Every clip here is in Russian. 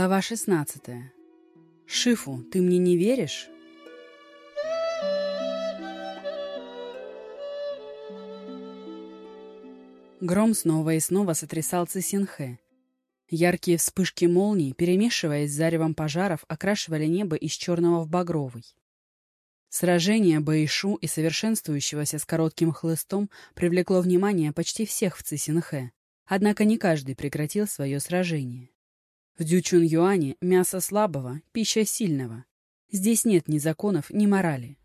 Глава 16. Шифу, ты мне не веришь? Гром снова и снова сотрясал Цисинхэ. Яркие вспышки молний, перемешиваясь с заревом пожаров, окрашивали небо из черного в багровый. Сражение Бэйшу и совершенствующегося с коротким хлыстом привлекло внимание почти всех в Цисинхэ, однако не каждый прекратил свое сражение. В Дючун-Юане мясо слабого, пища сильного. Здесь нет ни законов, ни морали.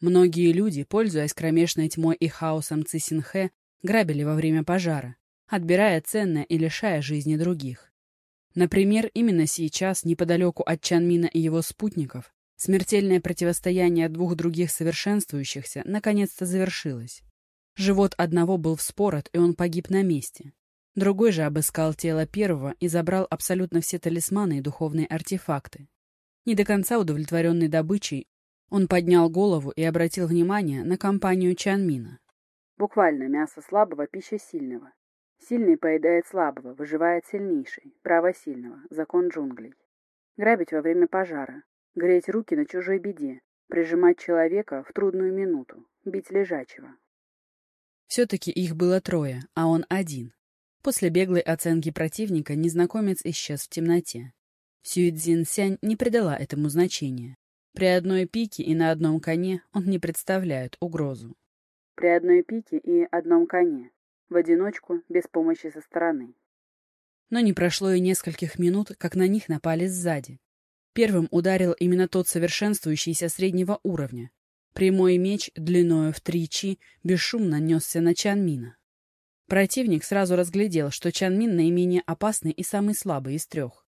Многие люди, пользуясь кромешной тьмой и хаосом Цисинхэ, грабили во время пожара, отбирая ценное и лишая жизни других. Например, именно сейчас, неподалеку от Чанмина и его спутников, смертельное противостояние двух других совершенствующихся наконец-то завершилось. Живот одного был вспорот, и он погиб на месте. Другой же обыскал тело первого и забрал абсолютно все талисманы и духовные артефакты. Не до конца удовлетворенный добычей, он поднял голову и обратил внимание на компанию Чанмина. Буквально мясо слабого, пища сильного. Сильный поедает слабого, выживает сильнейший. Право сильного. Закон джунглей. Грабить во время пожара. Греть руки на чужой беде. Прижимать человека в трудную минуту. Бить лежачего. Все-таки их было трое, а он один. После беглой оценки противника незнакомец исчез в темноте. Сюэцзин Сянь не придала этому значения. При одной пике и на одном коне он не представляет угрозу. При одной пике и одном коне. В одиночку, без помощи со стороны. Но не прошло и нескольких минут, как на них напали сзади. Первым ударил именно тот совершенствующийся среднего уровня. Прямой меч, длиною в три чи, бесшумно несся на Чанмина. Противник сразу разглядел, что Чанмин наименее опасный и самый слабый из трех.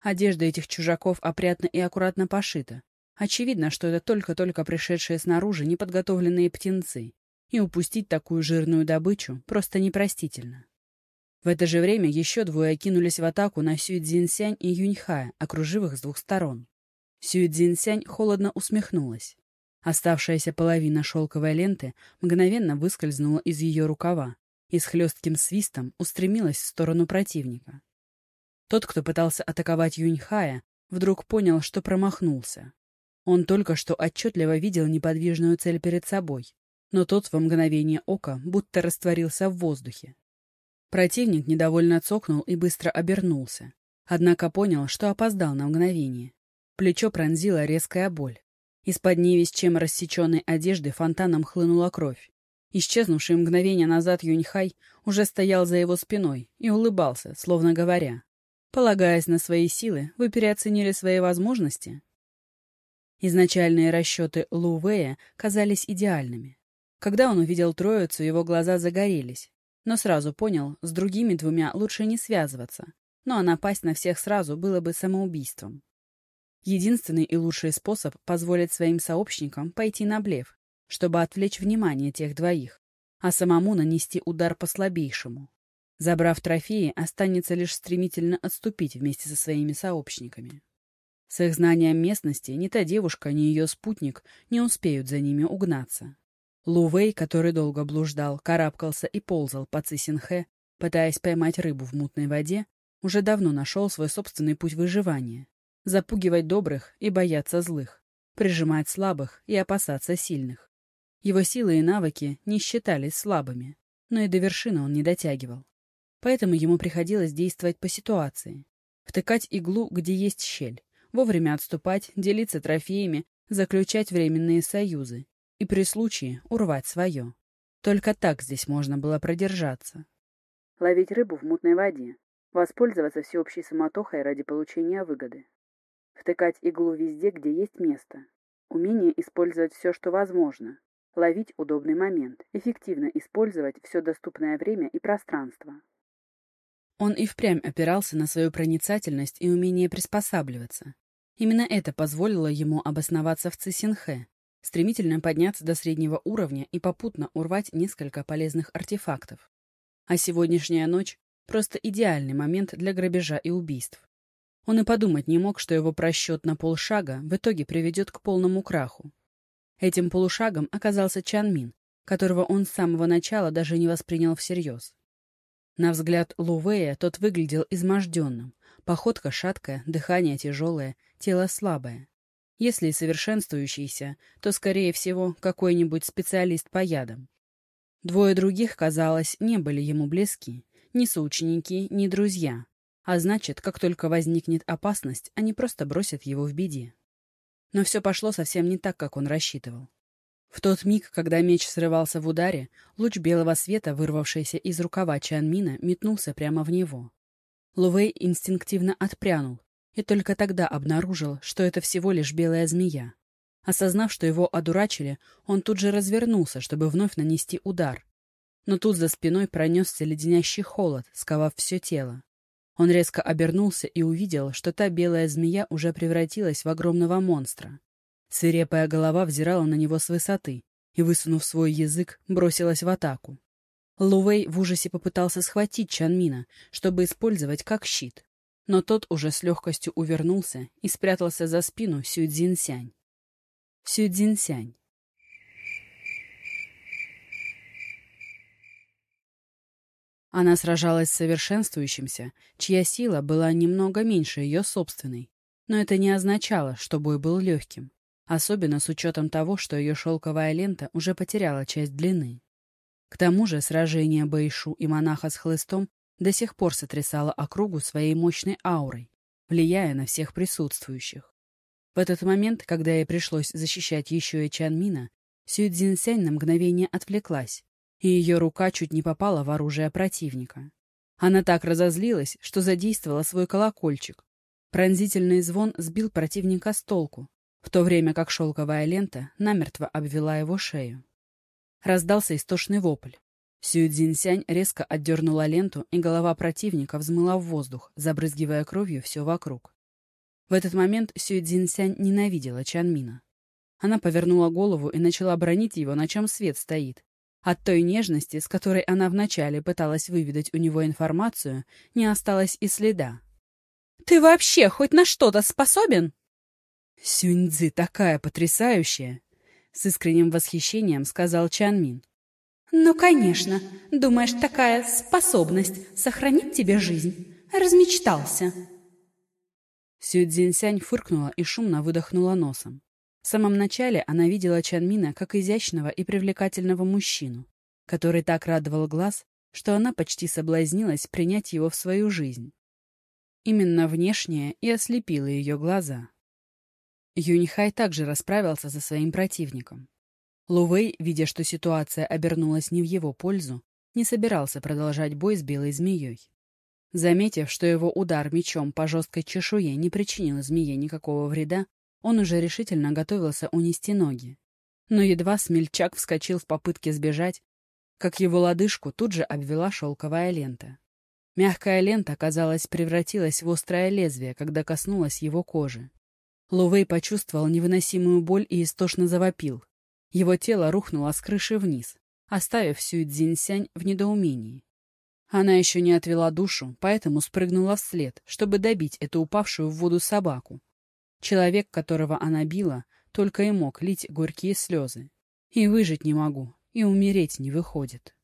Одежда этих чужаков опрятно и аккуратно пошита. Очевидно, что это только-только пришедшие снаружи неподготовленные птенцы, и упустить такую жирную добычу просто непростительно. В это же время еще двое кинулись в атаку на Сюй Цзиньсянь и Юньхая, окружив их с двух сторон. Сюй Цзиньсянь холодно усмехнулась. Оставшаяся половина шелковой ленты мгновенно выскользнула из ее рукава, и с хлестким свистом устремилась в сторону противника. Тот, кто пытался атаковать Юньхая, вдруг понял, что промахнулся. Он только что отчетливо видел неподвижную цель перед собой, но тот в мгновение ока будто растворился в воздухе. Противник недовольно цокнул и быстро обернулся, однако понял, что опоздал на мгновение. Плечо пронзила резкая боль. Из-под невесть чем рассеченной одежды фонтаном хлынула кровь. Исчезнувший мгновение назад Юньхай уже стоял за его спиной и улыбался, словно говоря, «Полагаясь на свои силы, вы переоценили свои возможности?» Изначальные расчеты Лу Вэя казались идеальными. Когда он увидел троицу, его глаза загорелись, но сразу понял, с другими двумя лучше не связываться, ну а напасть на всех сразу было бы самоубийством. Единственный и лучший способ позволить своим сообщникам пойти на блеф чтобы отвлечь внимание тех двоих, а самому нанести удар по слабейшему. Забрав трофеи, останется лишь стремительно отступить вместе со своими сообщниками. С их знанием местности ни та девушка, ни ее спутник не успеют за ними угнаться. Лувей, который долго блуждал, карабкался и ползал по Цисинхэ, пытаясь поймать рыбу в мутной воде, уже давно нашел свой собственный путь выживания. Запугивать добрых и бояться злых, прижимать слабых и опасаться сильных. Его силы и навыки не считались слабыми, но и до вершины он не дотягивал. Поэтому ему приходилось действовать по ситуации. Втыкать иглу, где есть щель, вовремя отступать, делиться трофеями, заключать временные союзы и при случае урвать свое. Только так здесь можно было продержаться. Ловить рыбу в мутной воде. Воспользоваться всеобщей самотохой ради получения выгоды. Втыкать иглу везде, где есть место. Умение использовать все, что возможно, ловить удобный момент, эффективно использовать все доступное время и пространство. Он и впрямь опирался на свою проницательность и умение приспосабливаться. Именно это позволило ему обосноваться в Цисинхэ, стремительно подняться до среднего уровня и попутно урвать несколько полезных артефактов. А сегодняшняя ночь — просто идеальный момент для грабежа и убийств. Он и подумать не мог, что его просчет на полшага в итоге приведет к полному краху. Этим полушагом оказался Чан Мин, которого он с самого начала даже не воспринял всерьез. На взгляд Лувея тот выглядел изможденным, Походка шаткая, дыхание тяжелое, тело слабое. Если совершенствующийся, то, скорее всего, какой-нибудь специалист по ядам. Двое других, казалось, не были ему близки, ни соученики, ни друзья. А значит, как только возникнет опасность, они просто бросят его в беде. Но все пошло совсем не так, как он рассчитывал. В тот миг, когда меч срывался в ударе, луч белого света, вырвавшийся из рукава Чанмина, метнулся прямо в него. Лувей инстинктивно отпрянул и только тогда обнаружил, что это всего лишь белая змея. Осознав, что его одурачили, он тут же развернулся, чтобы вновь нанести удар. Но тут за спиной пронесся леденящий холод, сковав все тело. Он резко обернулся и увидел, что та белая змея уже превратилась в огромного монстра. Свирепая голова взирала на него с высоты и, высунув свой язык, бросилась в атаку. Лувей в ужасе попытался схватить Чанмина, чтобы использовать как щит. Но тот уже с легкостью увернулся и спрятался за спину Сюдзинсянь. Сюдзинсянь. Она сражалась с совершенствующимся, чья сила была немного меньше ее собственной. Но это не означало, что бой был легким. Особенно с учетом того, что ее шелковая лента уже потеряла часть длины. К тому же сражение Бэйшу и монаха с хлыстом до сих пор сотрясало округу своей мощной аурой, влияя на всех присутствующих. В этот момент, когда ей пришлось защищать еще и Чанмина, Сюй Цзиньсянь на мгновение отвлеклась, и ее рука чуть не попала в оружие противника. Она так разозлилась, что задействовала свой колокольчик. Пронзительный звон сбил противника с толку, в то время как шелковая лента намертво обвела его шею. Раздался истошный вопль. Сюй Цзиньсянь резко отдернула ленту, и голова противника взмыла в воздух, забрызгивая кровью все вокруг. В этот момент Сюй Цзиньсянь ненавидела Чанмина. Она повернула голову и начала бронить его, на чем свет стоит. От той нежности, с которой она вначале пыталась выведать у него информацию, не осталось и следа. «Ты вообще хоть на что-то способен?» «Сюньцзы такая потрясающая!» С искренним восхищением сказал Чанмин. «Ну, конечно. Думаешь, такая способность сохранит тебе жизнь? Размечтался». Сю Цзиньсянь фыркнула и шумно выдохнула носом. В самом начале она видела Чанмина как изящного и привлекательного мужчину, который так радовал глаз, что она почти соблазнилась принять его в свою жизнь. Именно внешнее и ослепило ее глаза. Юнихай также расправился со своим противником. Лувей, видя, что ситуация обернулась не в его пользу, не собирался продолжать бой с белой змеей. Заметив, что его удар мечом по жесткой чешуе не причинил змее никакого вреда, он уже решительно готовился унести ноги. Но едва смельчак вскочил в попытке сбежать, как его лодыжку тут же обвела шелковая лента. Мягкая лента, казалось, превратилась в острое лезвие, когда коснулась его кожи. Лувей почувствовал невыносимую боль и истошно завопил. Его тело рухнуло с крыши вниз, оставив Сюй Цзиньсянь в недоумении. Она еще не отвела душу, поэтому спрыгнула вслед, чтобы добить эту упавшую в воду собаку. Человек, которого она била, только и мог лить горькие слезы. И выжить не могу, и умереть не выходит.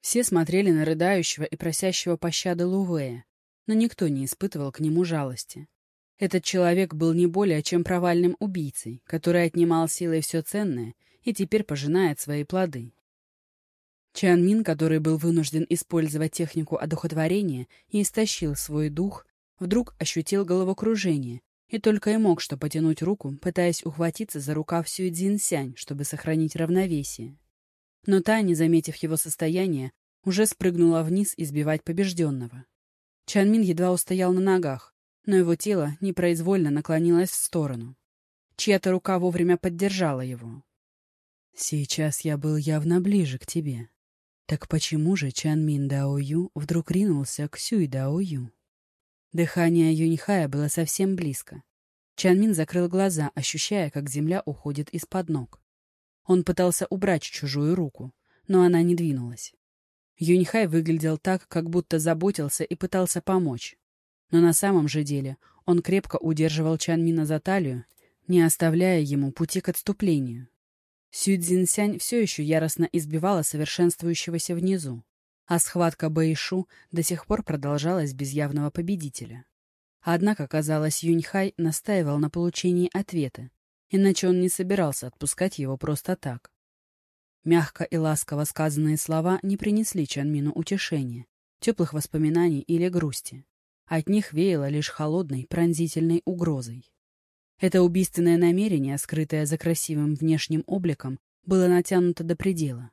Все смотрели на рыдающего и просящего пощады Лувея, но никто не испытывал к нему жалости. Этот человек был не более чем провальным убийцей, который отнимал силой все ценное и теперь пожинает свои плоды. Чан Мин, который был вынужден использовать технику одухотворения и истощил свой дух, вдруг ощутил головокружение и только и мог что потянуть руку, пытаясь ухватиться за рукав Сюй Цзиньсянь, чтобы сохранить равновесие. Но та, не заметив его состояние, уже спрыгнула вниз избивать побежденного. Чан Мин едва устоял на ногах, но его тело непроизвольно наклонилось в сторону. Чья-то рука вовремя поддержала его. «Сейчас я был явно ближе к тебе. Так почему же Чан Мин Дао Ю вдруг ринулся к Сюй Дао Ю?» Дыхание Юньхая было совсем близко. Чан Мин закрыл глаза, ощущая, как земля уходит из-под ног. Он пытался убрать чужую руку, но она не двинулась. Юньхай выглядел так, как будто заботился и пытался помочь. Но на самом же деле он крепко удерживал Чанмина за талию, не оставляя ему пути к отступлению. Сю Цзиньсянь все еще яростно избивала совершенствующегося внизу, а схватка Бэйшу до сих пор продолжалась без явного победителя. Однако, казалось, Юньхай настаивал на получении ответа, иначе он не собирался отпускать его просто так. Мягко и ласково сказанные слова не принесли Чанмину утешения, теплых воспоминаний или грусти. От них веяло лишь холодной, пронзительной угрозой. Это убийственное намерение, скрытое за красивым внешним обликом, было натянуто до предела.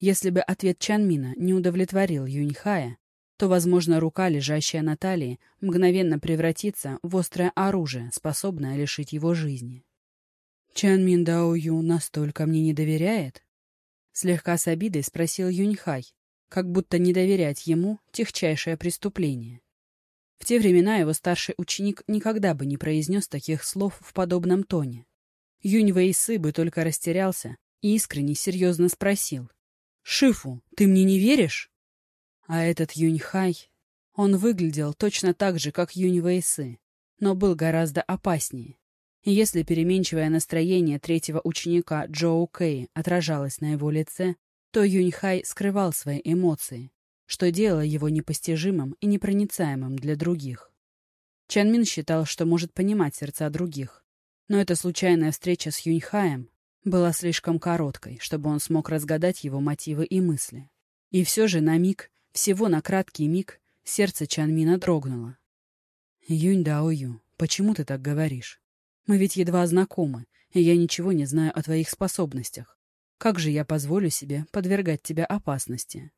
Если бы ответ Чанмина не удовлетворил Юньхая, то, возможно, рука, лежащая на талии, мгновенно превратится в острое оружие, способное лишить его жизни. «Чанмин Дао Ю настолько мне не доверяет?» Слегка с обидой спросил Юньхай, как будто не доверять ему — техчайшее преступление. В те времена его старший ученик никогда бы не произнес таких слов в подобном тоне. Юнь Вэйсы бы только растерялся и искренне серьезно спросил. «Шифу, ты мне не веришь?» А этот Юньхай, он выглядел точно так же, как Юнь Вэйсы, но был гораздо опаснее. Если переменчивое настроение третьего ученика Джоу Кэй отражалось на его лице, то Юньхай скрывал свои эмоции, что делало его непостижимым и непроницаемым для других. Чанмин считал, что может понимать сердца других, но эта случайная встреча с Юньхаем была слишком короткой, чтобы он смог разгадать его мотивы и мысли. И все же на миг, всего на краткий миг, сердце Чанмина дрогнуло. «Юнь Дао Ю, почему ты так говоришь? Мы ведь едва знакомы, и я ничего не знаю о твоих способностях. Как же я позволю себе подвергать тебя опасности?»